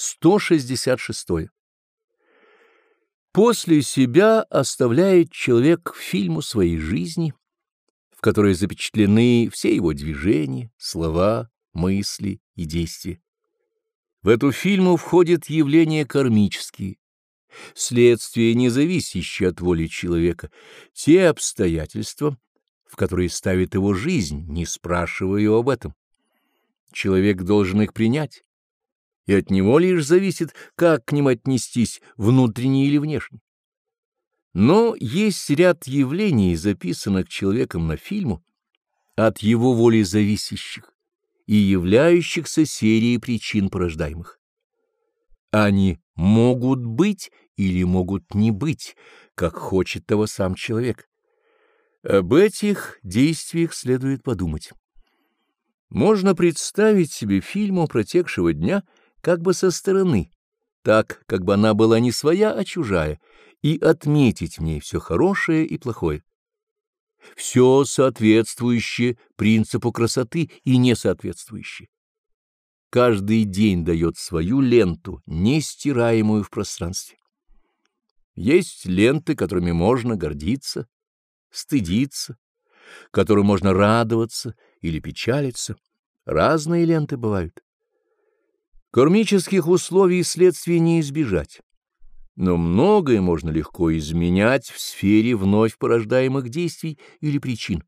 166. После себя оставляет человек фильму своей жизни, в которой запечатлены все его движения, слова, мысли и действия. В эту фильму входят явления кармические, следствия, не зависящие от воли человека, те обстоятельства, в которые ставит его жизнь, не спрашивая его об этом. Человек должен их принять, и от него лишь зависит, как к ним отнестись, внутренне или внешне. Но есть ряд явлений, записанных человеком на фильму, от его воли зависящих и являющихся серией причин порождаемых. Они могут быть или могут не быть, как хочет того сам человек. Об этих действиях следует подумать. Можно представить себе фильму протекшего дня как бы со стороны, так, как бы она была не своя, а чужая, и отметить в ней все хорошее и плохое. Все соответствующее принципу красоты и несоответствующее. Каждый день дает свою ленту, нестираемую в пространстве. Есть ленты, которыми можно гордиться, стыдиться, которым можно радоваться или печалиться. Разные ленты бывают. Кармических условий и следствий не избежать. Но многое можно легко изменять в сфере вновь порождаемых действий или причин.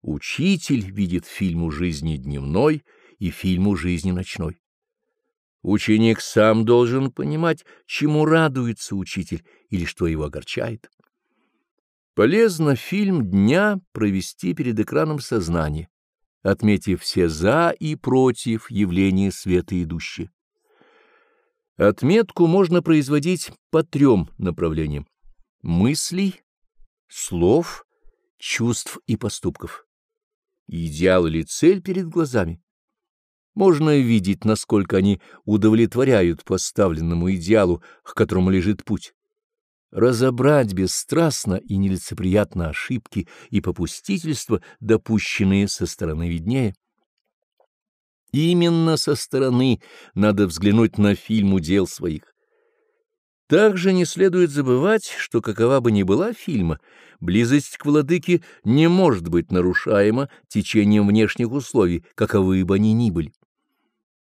Учитель видит фильму жизни дневной и фильму жизни ночной. Ученик сам должен понимать, чему радуется учитель или что его огорчает. Полезно фильм дня провести перед экраном сознания, отметив все «за» и «против» явления света идущие. Отметку можно производить по трем направлениям — мыслей, слов, чувств и поступков. Идеал или цель перед глазами. Можно видеть, насколько они удовлетворяют поставленному идеалу, к которому лежит путь. Разобрать бесстрастно и нелицеприятно ошибки и попустительства, допущенные со стороны виднее. Именно со стороны надо взглянуть на фильм удел своих. Также не следует забывать, что какова бы ни была фильма, близость к владыке не может быть нарушаема течением внешних условий, каковы бы они ни были.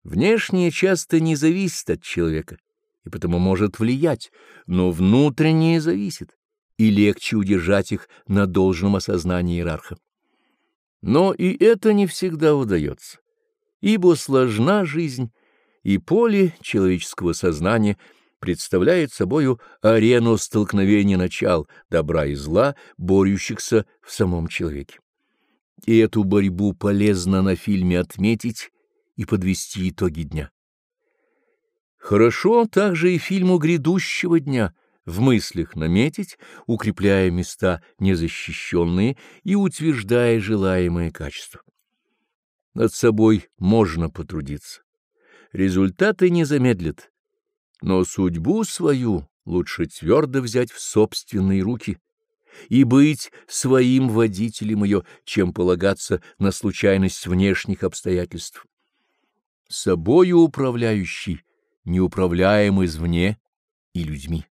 Внешнее часто не зависит от человека и потому может влиять, но внутреннее зависит, и легче удержать их на должном осознании иерарха. Но и это не всегда удается ибо сложна жизнь, и поле человеческого сознания представляет собою арену столкновения начал добра и зла, борющихся в самом человеке. И эту борьбу полезно на фильме отметить и подвести итоги дня. Хорошо также и фильму грядущего дня в мыслях наметить, укрепляя места незащищенные и утверждая желаемые качества. Над собой можно потрудиться. Результаты не замедлят, но судьбу свою лучше твердо взять в собственные руки и быть своим водителем ее, чем полагаться на случайность внешних обстоятельств. Собою управляющий, неуправляем извне и людьми.